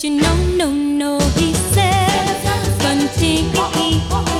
You know, no, no, he said, Bunting.